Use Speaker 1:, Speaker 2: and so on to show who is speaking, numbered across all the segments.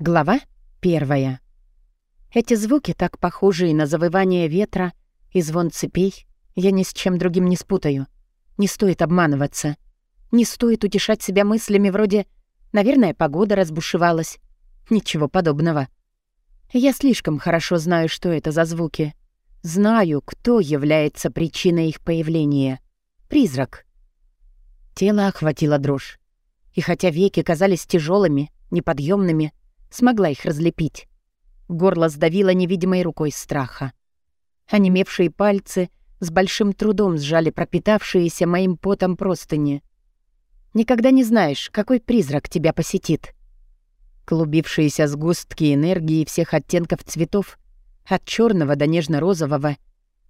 Speaker 1: Глава первая. Эти звуки, так похожие на завывание ветра и звон цепей, я ни с чем другим не спутаю. Не стоит обманываться. Не стоит утешать себя мыслями вроде «наверное, погода разбушевалась». Ничего подобного. Я слишком хорошо знаю, что это за звуки. Знаю, кто является причиной их появления. Призрак. Тело охватило дрожь. И хотя веки казались тяжелыми, неподъемными, смогла их разлепить. Горло сдавило невидимой рукой страха. Онемевшие пальцы с большим трудом сжали пропитавшиеся моим потом простыни. Никогда не знаешь, какой призрак тебя посетит. Клубившиеся сгустки энергии всех оттенков цветов, от черного до нежно-розового,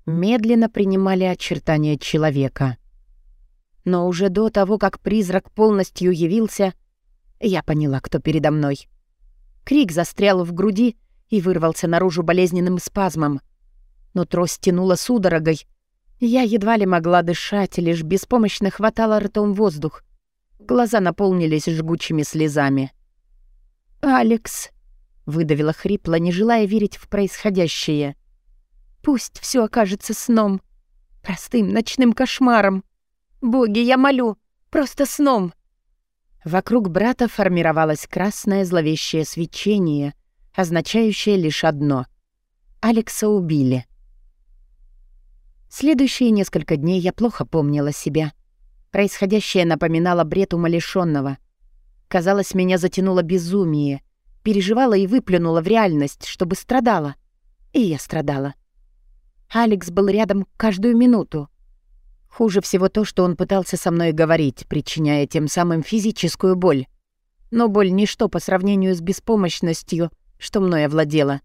Speaker 1: медленно принимали очертания человека. Но уже до того, как призрак полностью явился, я поняла, кто передо мной. Крик застрял в груди и вырвался наружу болезненным спазмом. Нутро стянуло судорогой. Я едва ли могла дышать, лишь беспомощно хватала ртом воздух. Глаза наполнились жгучими слезами. «Алекс», — выдавила хрипло, не желая верить в происходящее. «Пусть все окажется сном, простым ночным кошмаром. Боги, я молю, просто сном». Вокруг брата формировалось красное зловещее свечение, означающее лишь одно — Алекса убили. Следующие несколько дней я плохо помнила себя. Происходящее напоминало бред умалишённого. Казалось, меня затянуло безумие, переживала и выплюнула в реальность, чтобы страдала. И я страдала. Алекс был рядом каждую минуту. Хуже всего то, что он пытался со мной говорить, причиняя тем самым физическую боль. Но боль — ничто по сравнению с беспомощностью, что мной овладела.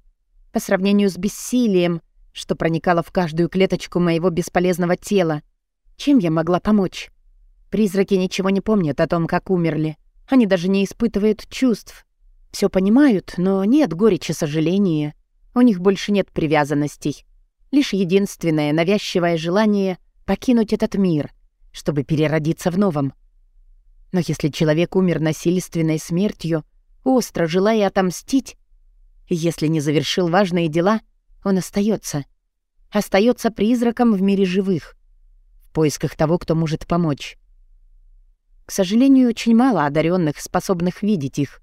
Speaker 1: По сравнению с бессилием, что проникало в каждую клеточку моего бесполезного тела. Чем я могла помочь? Призраки ничего не помнят о том, как умерли. Они даже не испытывают чувств. Все понимают, но нет горечи сожаления. У них больше нет привязанностей. Лишь единственное навязчивое желание — покинуть этот мир, чтобы переродиться в новом. Но если человек умер насильственной смертью, остро желая отомстить, если не завершил важные дела, он остается, остается призраком в мире живых, в поисках того, кто может помочь. К сожалению, очень мало одаренных, способных видеть их.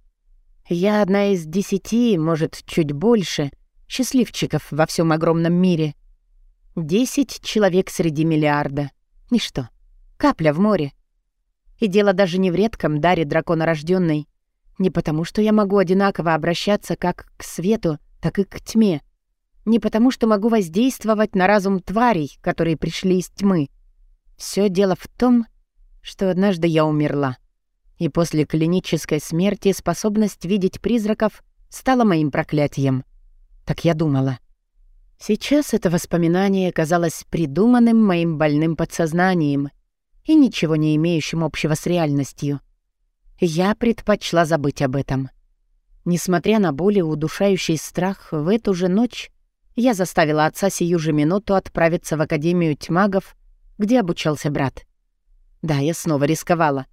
Speaker 1: Я одна из десяти, может, чуть больше, счастливчиков во всем огромном мире — Десять человек среди миллиарда. Ничто. Капля в море. И дело даже не в редком даре драконорождённой. Не потому, что я могу одинаково обращаться как к свету, так и к тьме. Не потому, что могу воздействовать на разум тварей, которые пришли из тьмы. Все дело в том, что однажды я умерла. И после клинической смерти способность видеть призраков стала моим проклятием. Так я думала. Сейчас это воспоминание казалось придуманным моим больным подсознанием и ничего не имеющим общего с реальностью. Я предпочла забыть об этом. Несмотря на более удушающий страх, в эту же ночь я заставила отца сию же минуту отправиться в Академию тьмагов, где обучался брат. Да, я снова рисковала.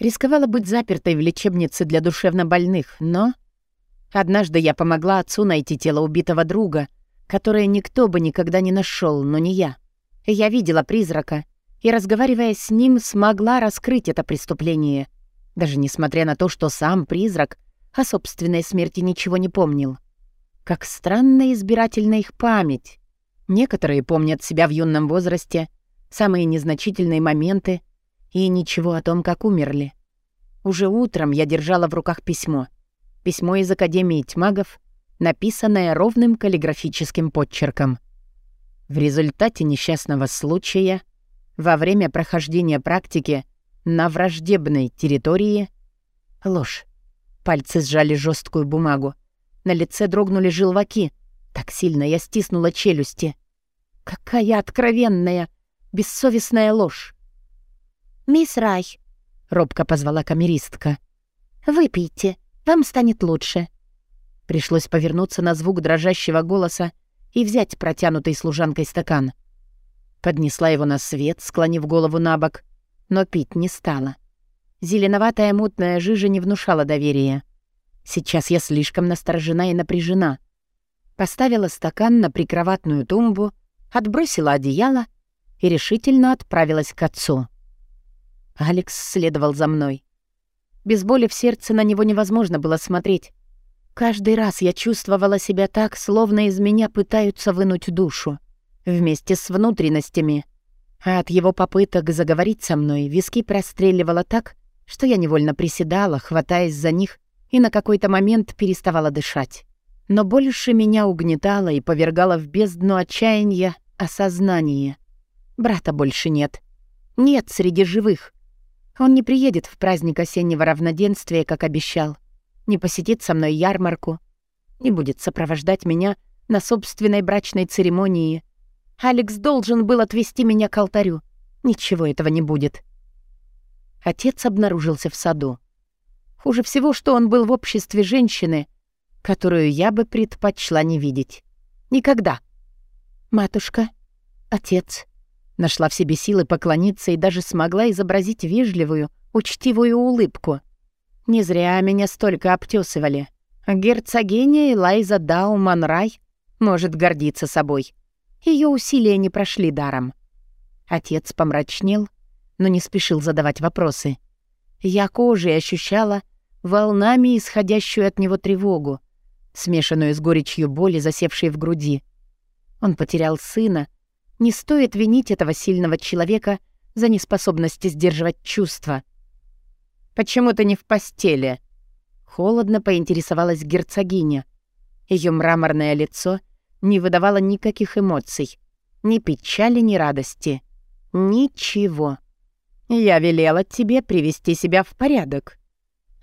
Speaker 1: Рисковала быть запертой в лечебнице для душевнобольных, но... Однажды я помогла отцу найти тело убитого друга — которое никто бы никогда не нашел, но не я. Я видела призрака и, разговаривая с ним, смогла раскрыть это преступление, даже несмотря на то, что сам призрак о собственной смерти ничего не помнил. Как странно избирательна их память. Некоторые помнят себя в юном возрасте, самые незначительные моменты и ничего о том, как умерли. Уже утром я держала в руках письмо. Письмо из Академии тьмагов — написанное ровным каллиграфическим подчерком. В результате несчастного случая, во время прохождения практики на враждебной территории... Ложь. Пальцы сжали жесткую бумагу. На лице дрогнули желваки. Так сильно я стиснула челюсти. Какая откровенная, бессовестная ложь.
Speaker 2: «Мисс Рай», — робко позвала камеристка, — «выпейте, вам станет лучше».
Speaker 1: Пришлось повернуться на звук дрожащего голоса и взять протянутый служанкой стакан. Поднесла его на свет, склонив голову на бок, но пить не стала. Зеленоватая мутная жижа не внушала доверия. Сейчас я слишком насторожена и напряжена. Поставила стакан на прикроватную тумбу, отбросила одеяло и решительно отправилась к отцу. Алекс следовал за мной. Без боли в сердце на него невозможно было смотреть. Каждый раз я чувствовала себя так, словно из меня пытаются вынуть душу. Вместе с внутренностями. А от его попыток заговорить со мной виски простреливало так, что я невольно приседала, хватаясь за них, и на какой-то момент переставала дышать. Но больше меня угнетало и повергало в бездну отчаяния осознание. Брата больше нет. Нет среди живых. Он не приедет в праздник осеннего равноденствия, как обещал. Не посетит со мной ярмарку. Не будет сопровождать меня на собственной брачной церемонии. Алекс должен был отвезти меня к алтарю. Ничего этого не будет. Отец обнаружился в саду. Хуже всего, что он был в обществе женщины, которую я бы предпочла не видеть. Никогда. «Матушка, отец», нашла в себе силы поклониться и даже смогла изобразить вежливую, учтивую улыбку. Не зря меня столько обтесывали. Герцогиня Элайза Дауманрай может гордиться собой. Ее усилия не прошли даром. Отец помрачнел, но не спешил задавать вопросы. Я кожей ощущала волнами исходящую от него тревогу, смешанную с горечью боли, засевшей в груди. Он потерял сына. Не стоит винить этого сильного человека за неспособность сдерживать чувства. «Почему ты не в постели?» Холодно поинтересовалась герцогиня. Ее мраморное лицо не выдавало никаких эмоций. Ни печали, ни радости. Ничего. «Я велела тебе привести себя в порядок.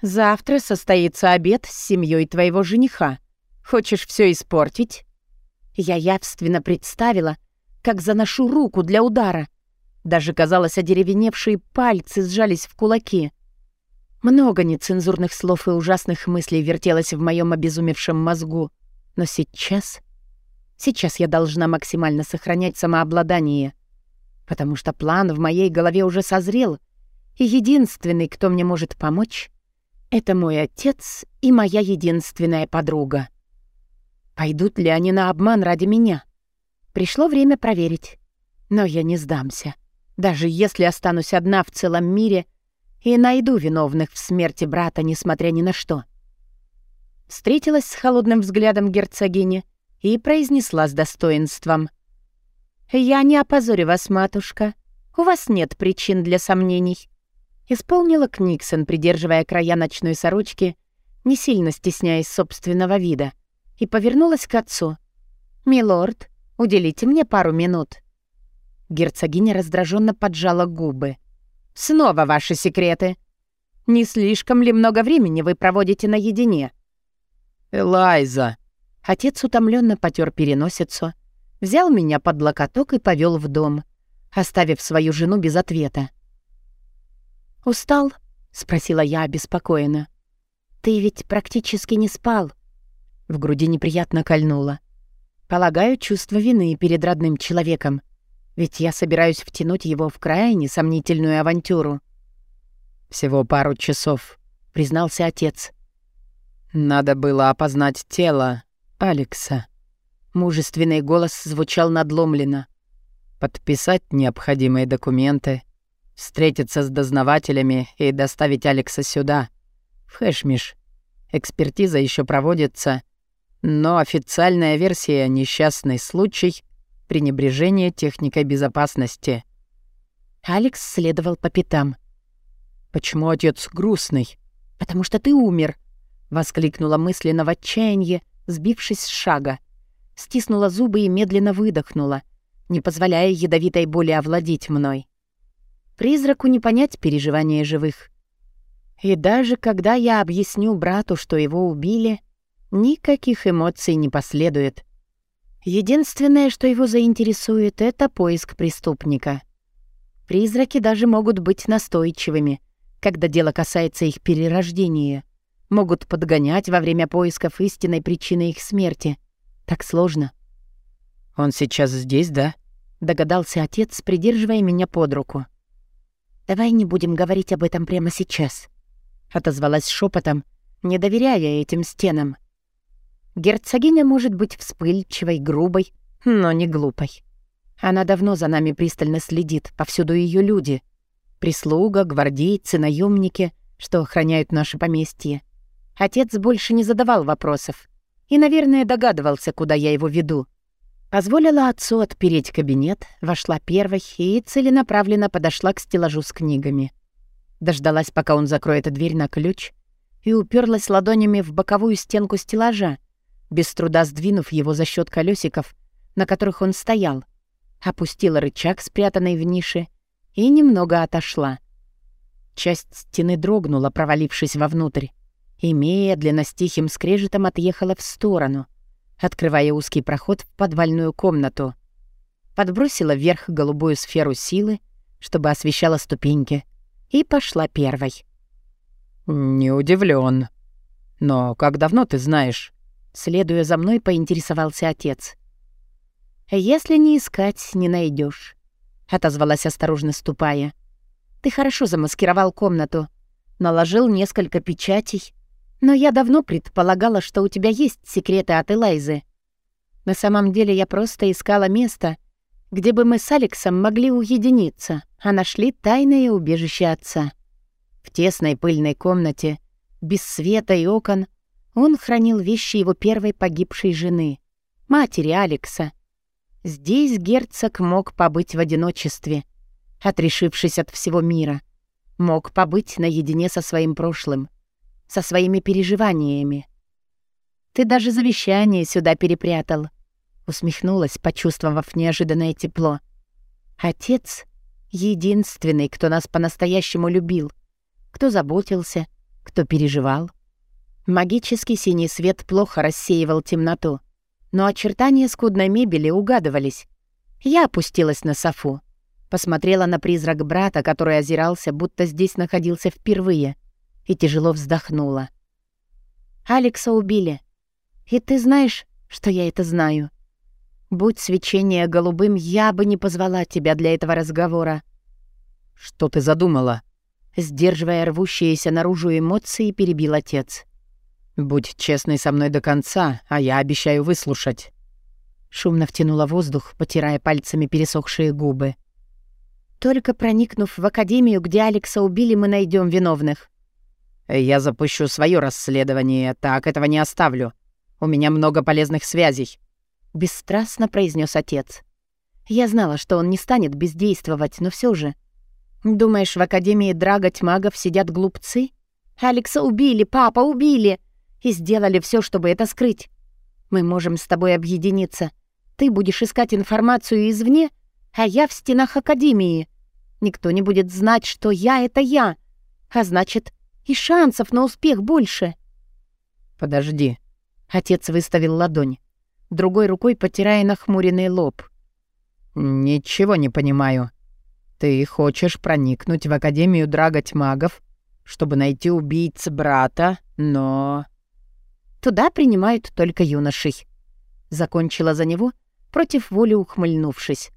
Speaker 1: Завтра состоится обед с семьей твоего жениха. Хочешь все испортить?» Я явственно представила, как заношу руку для удара. Даже, казалось, одеревеневшие пальцы сжались в кулаки. Много нецензурных слов и ужасных мыслей вертелось в моем обезумевшем мозгу. Но сейчас... Сейчас я должна максимально сохранять самообладание. Потому что план в моей голове уже созрел, и единственный, кто мне может помочь, это мой отец и моя единственная подруга. Пойдут ли они на обман ради меня? Пришло время проверить. Но я не сдамся. Даже если останусь одна в целом мире и найду виновных в смерти брата, несмотря ни на что. Встретилась с холодным взглядом герцогини и произнесла с достоинством. «Я не опозорю вас, матушка. У вас нет причин для сомнений». Исполнила Книксон, придерживая края ночной сорочки, не сильно стесняясь собственного вида — и повернулась к отцу. «Милорд, уделите мне пару минут». Герцогиня раздраженно поджала губы. «Снова ваши секреты. Не слишком ли много времени вы проводите наедине?»
Speaker 3: «Элайза!»
Speaker 1: Отец утомленно потер переносицу, взял меня под локоток и повел в дом, оставив свою жену без ответа. «Устал?» — спросила я обеспокоенно. «Ты ведь практически не спал». В груди неприятно кольнуло. Полагаю, чувство вины перед родным человеком. Ведь я собираюсь втянуть его в крайне сомнительную авантюру.
Speaker 3: «Всего пару часов», — признался отец.
Speaker 1: «Надо было опознать тело Алекса». Мужественный голос звучал надломленно.
Speaker 3: «Подписать необходимые документы, встретиться с дознавателями и доставить Алекса сюда, в Хэшмиш. Экспертиза еще проводится, но официальная версия — несчастный случай, пренебрежение техникой безопасности.
Speaker 1: Алекс следовал по пятам.
Speaker 3: «Почему отец грустный?»
Speaker 1: «Потому что ты умер», — воскликнула мысленно в отчаянии, сбившись с шага. Стиснула зубы и медленно выдохнула, не позволяя ядовитой боли овладеть мной. Призраку не понять переживания живых. И даже когда я объясню брату, что его убили, Никаких эмоций не последует. Единственное, что его заинтересует, это поиск преступника. Призраки даже могут быть настойчивыми, когда дело касается их перерождения. Могут подгонять во время поисков истинной причины их смерти. Так сложно.
Speaker 3: «Он сейчас здесь, да?»
Speaker 1: — догадался отец, придерживая меня под руку. «Давай не будем говорить об этом прямо сейчас», — отозвалась шепотом, не доверяя этим стенам. Герцогиня может быть вспыльчивой, грубой, но не глупой. Она давно за нами пристально следит, повсюду ее люди. Прислуга, гвардейцы, наемники, что охраняют наше поместье. Отец больше не задавал вопросов и, наверное, догадывался, куда я его веду. Позволила отцу отпереть кабинет, вошла первой и целенаправленно подошла к стеллажу с книгами. Дождалась, пока он закроет дверь на ключ, и уперлась ладонями в боковую стенку стеллажа, без труда сдвинув его за счет колесиков, на которых он стоял, опустила рычаг, спрятанный в нише, и немного отошла. Часть стены дрогнула, провалившись вовнутрь, и медленно с тихим скрежетом отъехала в сторону, открывая узкий проход в подвальную комнату. Подбросила вверх голубую сферу силы, чтобы освещала ступеньки, и пошла первой.
Speaker 3: «Не удивлен. Но как давно ты знаешь?»
Speaker 1: Следуя за мной, поинтересовался отец. «Если не искать, не найдешь, отозвалась осторожно ступая. «Ты хорошо замаскировал комнату, наложил несколько печатей, но я давно предполагала, что у тебя есть секреты от Элайзы. На самом деле я просто искала место, где бы мы с Алексом могли уединиться, а нашли тайное убежище отца. В тесной пыльной комнате, без света и окон, он хранил вещи его первой погибшей жены, матери Алекса. Здесь герцог мог побыть в одиночестве, отрешившись от всего мира. Мог побыть наедине со своим прошлым, со своими переживаниями. «Ты даже завещание сюда перепрятал», — усмехнулась, почувствовав неожиданное тепло. «Отец — единственный, кто нас по-настоящему любил, кто заботился, кто переживал. Магический синий свет плохо рассеивал темноту, но очертания скудной мебели угадывались. Я опустилась на софу, посмотрела на призрак брата, который озирался, будто здесь находился впервые, и тяжело вздохнула. «Алекса убили. И ты знаешь, что я это знаю. Будь свечение голубым, я бы не позвала тебя для этого разговора».
Speaker 3: «Что ты задумала?»
Speaker 1: Сдерживая рвущиеся наружу эмоции, перебил отец.
Speaker 3: «Будь честной со мной до конца, а я обещаю выслушать».
Speaker 1: Шумно втянула воздух, потирая пальцами пересохшие губы. «Только проникнув в академию, где Алекса убили, мы найдем виновных».
Speaker 3: «Я запущу свое расследование, так этого не оставлю. У меня много полезных связей», —
Speaker 1: бесстрастно произнес отец. Я знала, что он не станет бездействовать, но все же. «Думаешь, в Академии драгать магов сидят глупцы? Алекса убили, папа, убили!» И сделали все, чтобы это скрыть. Мы можем с тобой объединиться. Ты будешь искать информацию извне, а я в стенах Академии. Никто не будет знать, что я — это я. А значит, и шансов на успех больше.
Speaker 3: «Подожди».
Speaker 1: Отец выставил ладонь, другой рукой потирая нахмуренный лоб.
Speaker 3: «Ничего не понимаю. Ты хочешь проникнуть в Академию драгать магов, чтобы найти убийц брата, но...»
Speaker 1: Туда принимают только юношей. Закончила за него, против воли ухмыльнувшись.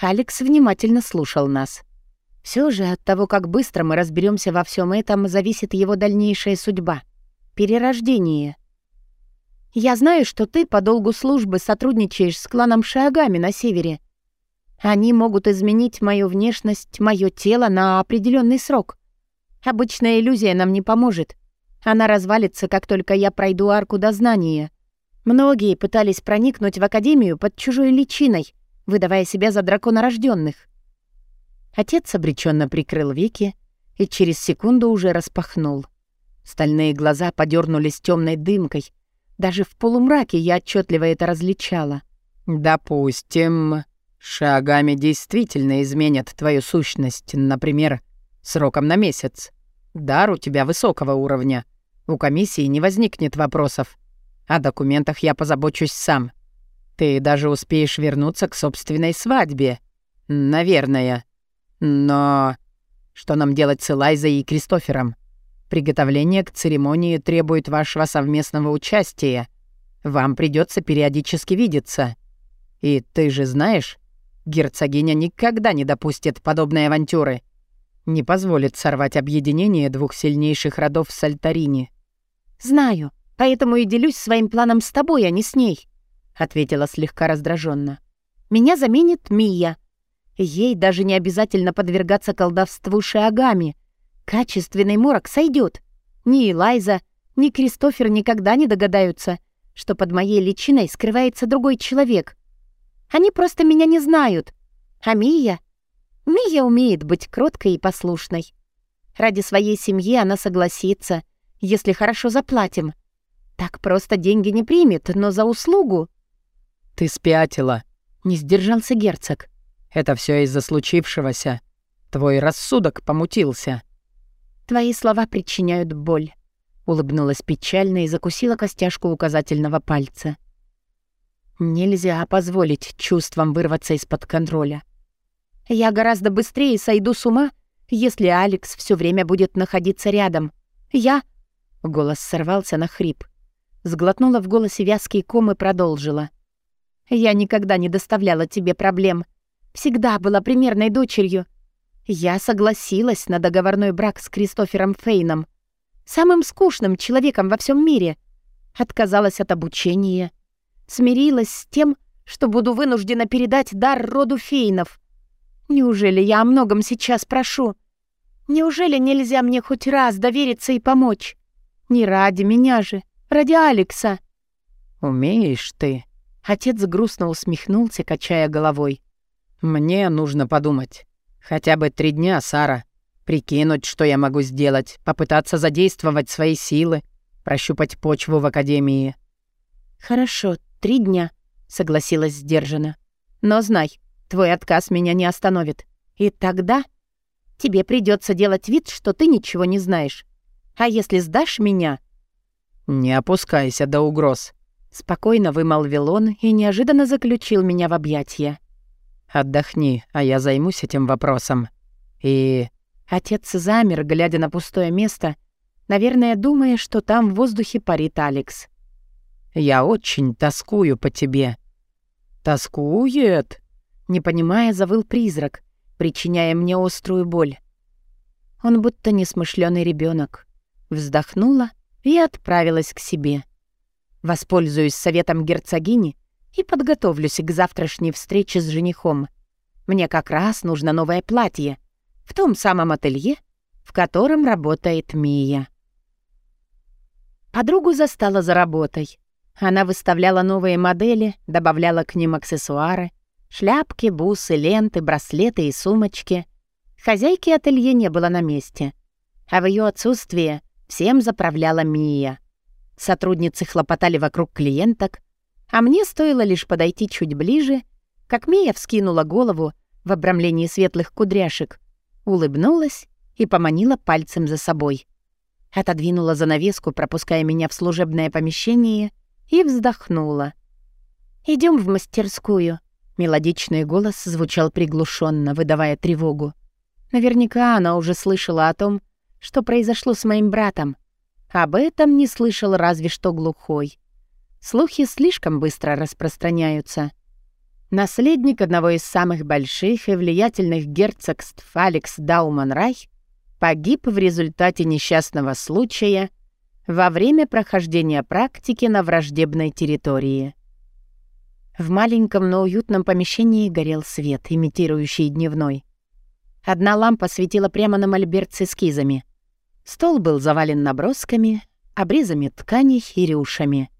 Speaker 1: Алекс внимательно слушал нас. Все же от того, как быстро мы разберемся во всем этом, зависит его дальнейшая судьба. Перерождение. Я знаю, что ты по долгу службы сотрудничаешь с кланом Шиагами на севере. Они могут изменить мою внешность, мое тело на определенный срок. Обычная иллюзия нам не поможет. Она развалится, как только я пройду арку дознания. Многие пытались проникнуть в Академию под чужой личиной, выдавая себя за драконорожденных. Отец обреченно прикрыл веки и через секунду уже распахнул. Стальные глаза подернулись темной дымкой. Даже в полумраке я отчетливо это различала.
Speaker 3: «Допустим, шагами действительно изменят твою сущность, например, сроком на месяц. Дар у тебя высокого уровня. У комиссии не возникнет вопросов. О документах я позабочусь сам. Ты даже успеешь вернуться к собственной свадьбе. Наверное. Но... Что нам делать с Элайзой и Кристофером? Приготовление к церемонии требует вашего совместного участия. Вам придется периодически видеться. И ты же знаешь, герцогиня никогда не допустит подобной авантюры не позволит сорвать объединение двух сильнейших родов в Сальтарине.
Speaker 1: «Знаю, поэтому и делюсь своим планом с тобой, а не с ней», — ответила слегка раздраженно. «Меня заменит Мия. Ей даже не обязательно подвергаться колдовству шиагами. Качественный морок сойдет. Ни Элайза, ни Кристофер никогда не догадаются, что под моей личиной скрывается другой человек. Они просто меня не знают. А Мия? Мия умеет быть кроткой и послушной. Ради своей семьи она согласится, если хорошо заплатим. Так просто деньги не примет, но за услугу...
Speaker 3: «Ты спятила», —
Speaker 1: не сдержался герцог.
Speaker 3: «Это все из-за случившегося. Твой рассудок помутился».
Speaker 1: «Твои слова причиняют боль», — улыбнулась печально и закусила костяшку указательного пальца. «Нельзя позволить чувствам вырваться из-под контроля. Я гораздо быстрее сойду с ума, если Алекс все время будет находиться рядом. Я...» Голос сорвался на хрип. Сглотнула в голосе вязкий ком и продолжила. «Я никогда не доставляла тебе проблем. Всегда была примерной дочерью. Я согласилась на договорной брак с Кристофером Фейном, самым скучным человеком во всем мире. Отказалась от обучения. Смирилась с тем, что буду вынуждена передать дар роду Фейнов. Неужели я о многом сейчас прошу? Неужели нельзя мне хоть раз довериться и помочь? Не ради меня же, ради Алекса.
Speaker 3: «Умеешь ты?»
Speaker 1: Отец грустно усмехнулся, качая головой.
Speaker 3: «Мне нужно подумать. Хотя бы три дня, Сара. Прикинуть, что я могу сделать, попытаться задействовать свои силы, прощупать почву в Академии».
Speaker 1: «Хорошо, три дня», — согласилась сдержанно. «Но знай, твой отказ меня не остановит. И тогда тебе придется делать вид, что ты ничего не знаешь. А если сдашь меня...»
Speaker 3: «Не опускайся до угроз», —
Speaker 1: спокойно вымолвил он и неожиданно заключил меня в объятия.
Speaker 3: «Отдохни, а я займусь этим вопросом. И...»
Speaker 1: Отец замер, глядя на пустое место, наверное, думая, что там в воздухе парит Алекс.
Speaker 3: «Я очень тоскую по тебе».
Speaker 1: «Тоскует?» Не понимая, завыл призрак, причиняя мне острую боль. Он будто несмышленый ребенок. Вздохнула и отправилась к себе. Воспользуюсь советом герцогини и подготовлюсь к завтрашней встрече с женихом. Мне как раз нужно новое платье в том самом ателье, в котором работает Мия. Подругу застала за работой. Она выставляла новые модели, добавляла к ним аксессуары, шляпки, бусы, ленты, браслеты и сумочки. Хозяйки ателье не было на месте. А в ее отсутствие всем заправляла Мия. Сотрудницы хлопотали вокруг клиенток, а мне стоило лишь подойти чуть ближе, как Мия вскинула голову в обрамлении светлых кудряшек, улыбнулась и поманила пальцем за собой. Отодвинула занавеску, пропуская меня в служебное помещение, и вздохнула. Идем в мастерскую». Мелодичный голос звучал приглушенно, выдавая тревогу. Наверняка она уже слышала о том, что произошло с моим братом. Об этом не слышал разве что глухой. Слухи слишком быстро распространяются. Наследник одного из самых больших и влиятельных герцогств Алекс Дауманрай погиб в результате несчастного случая во время прохождения практики на враждебной территории. В маленьком, но уютном помещении горел свет, имитирующий дневной. Одна лампа светила прямо на мольберт с эскизами. Стол был завален набросками, обрезами тканей и рюшами.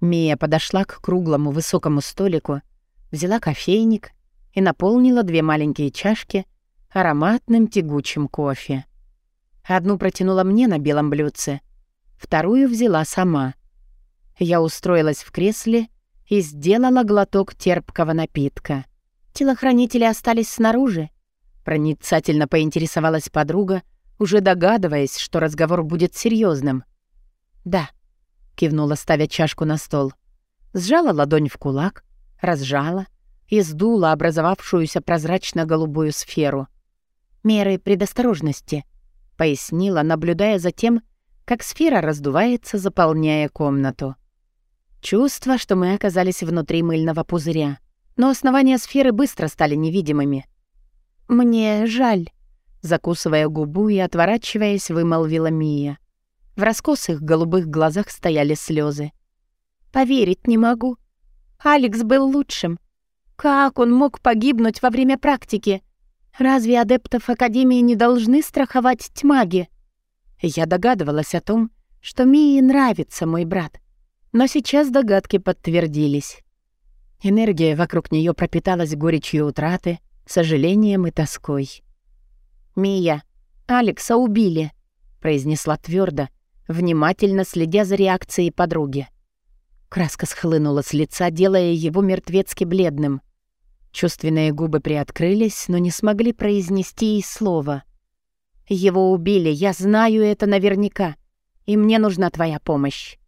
Speaker 1: Мия подошла к круглому высокому столику, взяла кофейник и наполнила две маленькие чашки ароматным тягучим кофе. Одну протянула мне на белом блюдце, вторую взяла сама. Я устроилась в кресле и сделала глоток терпкого напитка. Телохранители остались снаружи. Проницательно поинтересовалась подруга, уже догадываясь, что разговор будет серьезным. «Да», — кивнула, ставя чашку на стол. Сжала ладонь в кулак, разжала и сдула образовавшуюся прозрачно-голубую сферу. «Меры предосторожности», — пояснила, наблюдая за тем, как сфера раздувается, заполняя комнату. Чувство, что мы оказались внутри мыльного пузыря, но основания сферы быстро стали невидимыми. «Мне жаль», — закусывая губу и отворачиваясь, вымолвила Мия. В раскосых голубых глазах стояли слезы. «Поверить не могу. Алекс был лучшим. Как он мог погибнуть во время практики? Разве адептов Академии не должны страховать тьмаги?» Я догадывалась о том, что Мии нравится мой брат. Но сейчас догадки подтвердились. Энергия вокруг нее пропиталась горечью утраты, сожалением и тоской. «Мия, Алекса убили», — произнесла твердо, внимательно следя за реакцией подруги. Краска схлынула с лица, делая его мертвецки бледным. Чувственные губы приоткрылись, но не смогли произнести и слова. «Его убили, я знаю это наверняка, и мне нужна твоя помощь».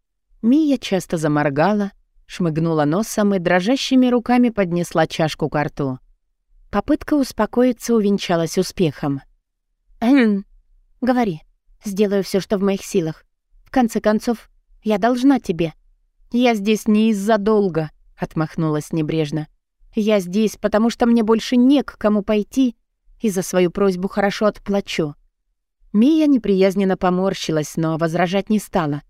Speaker 1: Мия часто заморгала, шмыгнула носом и дрожащими руками поднесла чашку к рту. Попытка успокоиться увенчалась успехом. «Эм, говори, сделаю все, что в моих силах. В конце концов, я должна тебе». «Я здесь не из-за долга», — отмахнулась небрежно. «Я здесь, потому что мне больше не к кому пойти, и за свою просьбу хорошо отплачу». Мия неприязненно поморщилась, но возражать не стала.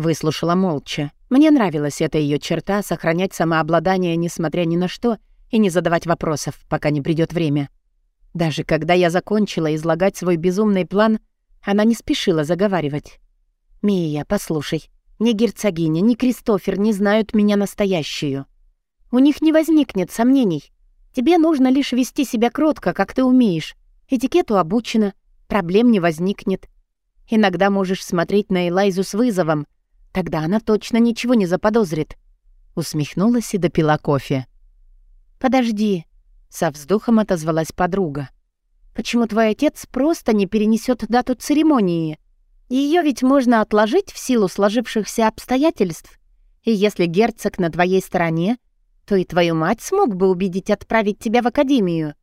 Speaker 1: Выслушала молча. Мне нравилась эта ее черта — сохранять самообладание, несмотря ни на что, и не задавать вопросов, пока не придет время. Даже когда я закончила излагать свой безумный план, она не спешила заговаривать. «Мия, послушай, ни герцогиня, ни Кристофер не знают меня настоящую. У них не возникнет сомнений. Тебе нужно лишь вести себя кротко, как ты умеешь. Этикету обучена, проблем не возникнет. Иногда можешь смотреть на Элайзу с вызовом. Тогда она точно ничего не заподозрит. Усмехнулась и допила кофе. «Подожди», — со вздохом отозвалась подруга. «Почему твой отец просто не перенесет дату церемонии? Ее ведь можно отложить в силу сложившихся обстоятельств. И если герцог на твоей стороне, то и твою мать смог бы убедить отправить тебя в академию.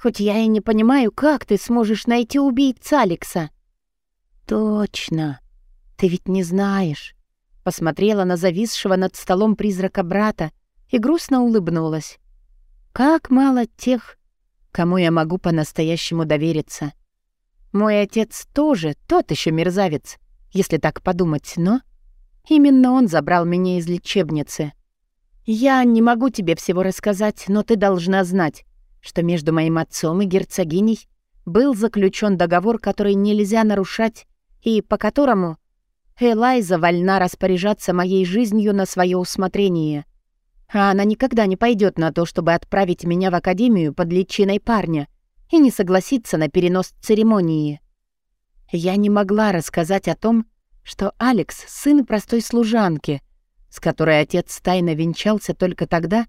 Speaker 1: Хоть я и не понимаю, как ты сможешь найти убийц Алекса». «Точно. Ты ведь не знаешь». Посмотрела на зависшего над столом призрака брата и грустно улыбнулась. «Как мало тех, кому я могу по-настоящему довериться. Мой отец тоже тот еще мерзавец, если так подумать, но... Именно он забрал меня из лечебницы. Я не могу тебе всего рассказать, но ты должна знать, что между моим отцом и герцогиней был заключен договор, который нельзя нарушать, и по которому Элайза вольна распоряжаться моей жизнью на свое усмотрение. А она никогда не пойдет на то, чтобы отправить меня в академию под личиной парня — и не согласиться на перенос церемонии. Я не могла рассказать о том, что Алекс — сын простой служанки, с которой отец тайно венчался только тогда,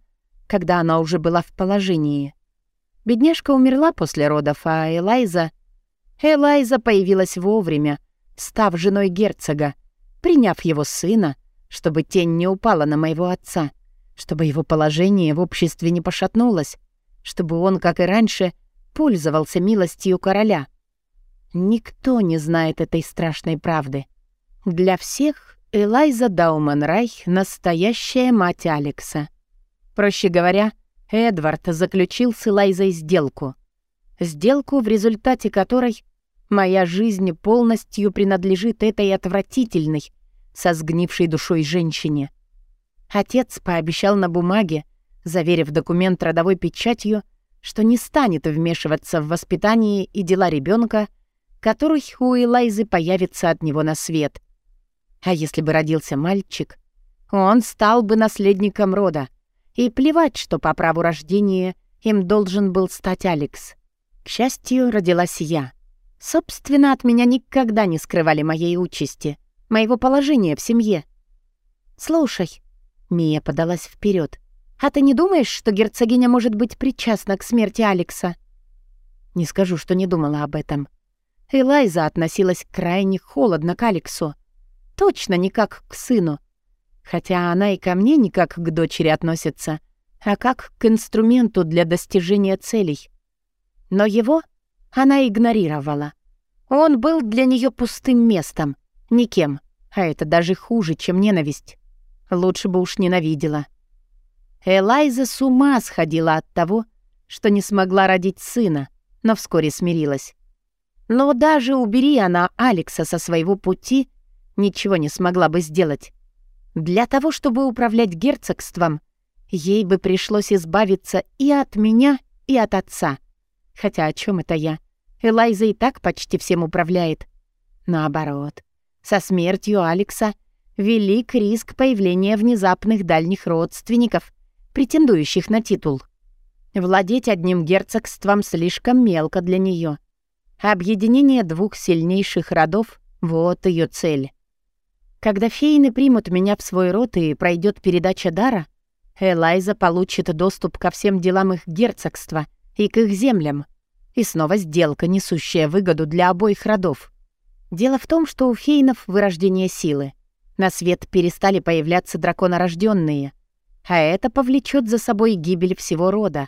Speaker 1: когда она уже была в положении. Бедняжка умерла после родов, а Элайза... Элайза появилась вовремя, став женой герцога, приняв его сына, чтобы тень не упала на моего отца, чтобы его положение в обществе не пошатнулось, чтобы он, как и раньше, — пользовался милостью короля. Никто не знает этой страшной правды. Для всех Элайза Дауманрайх — настоящая мать Алекса. Проще говоря, Эдвард заключил с Элайзой сделку. Сделку, в результате которой моя жизнь полностью принадлежит этой отвратительной, со сгнившей душой женщине. Отец пообещал на бумаге, заверив документ родовой печатью, что не станет вмешиваться в воспитание и дела ребенка, который у Элайзы появится от него на свет. А если бы родился мальчик, он стал бы наследником рода, и плевать, что по праву рождения им должен был стать Алекс. К счастью, родилась я. Собственно, от меня никогда не скрывали моей участи, моего положения в семье. «Слушай», — Мия подалась вперед, а ты не думаешь, что герцогиня может быть причастна к смерти Алекса?» Не скажу, что не думала об этом. Элайза относилась крайне холодно к Алексу. Точно не как к сыну. Хотя она и ко мне не как к дочери относится, а как к инструменту для достижения целей. Но его она игнорировала. Он был для нее пустым местом, никем, а это даже хуже, чем ненависть. Лучше бы уж ненавидела. Элайза с ума сходила от того, что не смогла родить сына, но вскоре смирилась. Но даже убери она Алекса со своего пути, ничего не смогла бы сделать. Для того, чтобы управлять герцогством, ей бы пришлось избавиться и от меня, и от отца. Хотя о чем это я? Элайза и так почти всем управляет. Наоборот, со смертью Алекса велик риск появления внезапных дальних родственников, претендующих на титул. Владеть одним герцогством слишком мелко для нее. Объединение двух сильнейших родов — вот ее цель. Когда фейны примут меня в свой род и пройдет передача дара, Элайза получит доступ ко всем делам их герцогства и к их землям. И снова сделка, несущая выгоду для обоих родов. Дело в том, что у фейнов вырождение силы. На свет перестали появляться драконорожденные, а это повлечет за собой гибель всего рода.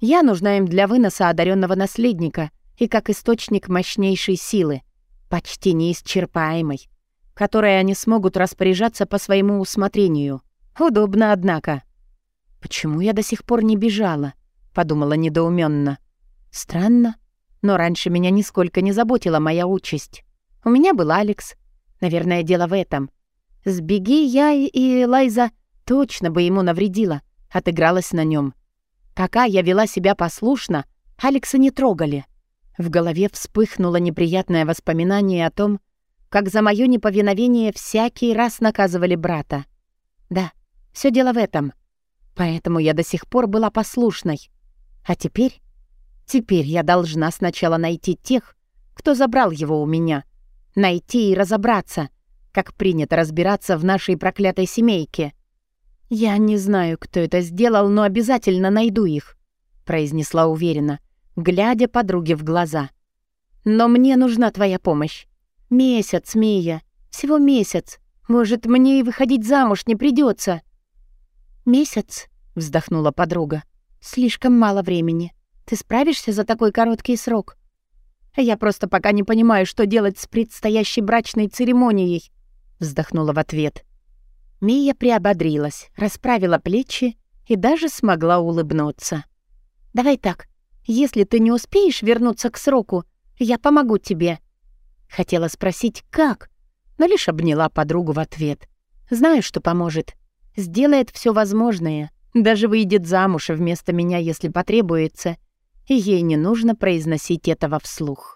Speaker 1: Я нужна им для выноса одаренного наследника и как источник мощнейшей силы, почти неисчерпаемой которой они смогут распоряжаться по своему усмотрению. Удобно, однако. «Почему я до сих пор не бежала?» — подумала недоуменно. «Странно, но раньше меня нисколько не заботила моя участь. У меня был Алекс. Наверное, дело в этом. Сбеги я и Лайза точно бы ему навредила, отыгралась на нем. Пока я вела себя послушно, Алекса не трогали. В голове вспыхнуло неприятное воспоминание о том, как за моё неповиновение всякий раз наказывали брата. Да, все дело в этом. Поэтому я до сих пор была послушной. А теперь? Теперь я должна сначала найти тех, кто забрал его у меня. Найти и разобраться, как принято разбираться в нашей проклятой семейке. «Я не знаю, кто это сделал, но обязательно найду их», — произнесла уверенно, глядя подруге в глаза. «Но мне нужна твоя помощь. Месяц, Мия. Всего месяц. Может, мне и выходить замуж не придется. Месяц, вздохнула подруга. Слишком мало времени. Ты справишься за такой короткий срок? Я просто пока не понимаю, что делать с предстоящей брачной церемонией, вздохнула в ответ. Мия приободрилась, расправила плечи и даже смогла улыбнуться. «Давай так, если ты не успеешь вернуться к сроку, я помогу тебе. Хотела спросить, как, но лишь обняла подругу в ответ. Знаю, что поможет. Сделает все возможное. Даже выйдет замуж вместо меня, если потребуется. И ей не нужно произносить этого вслух.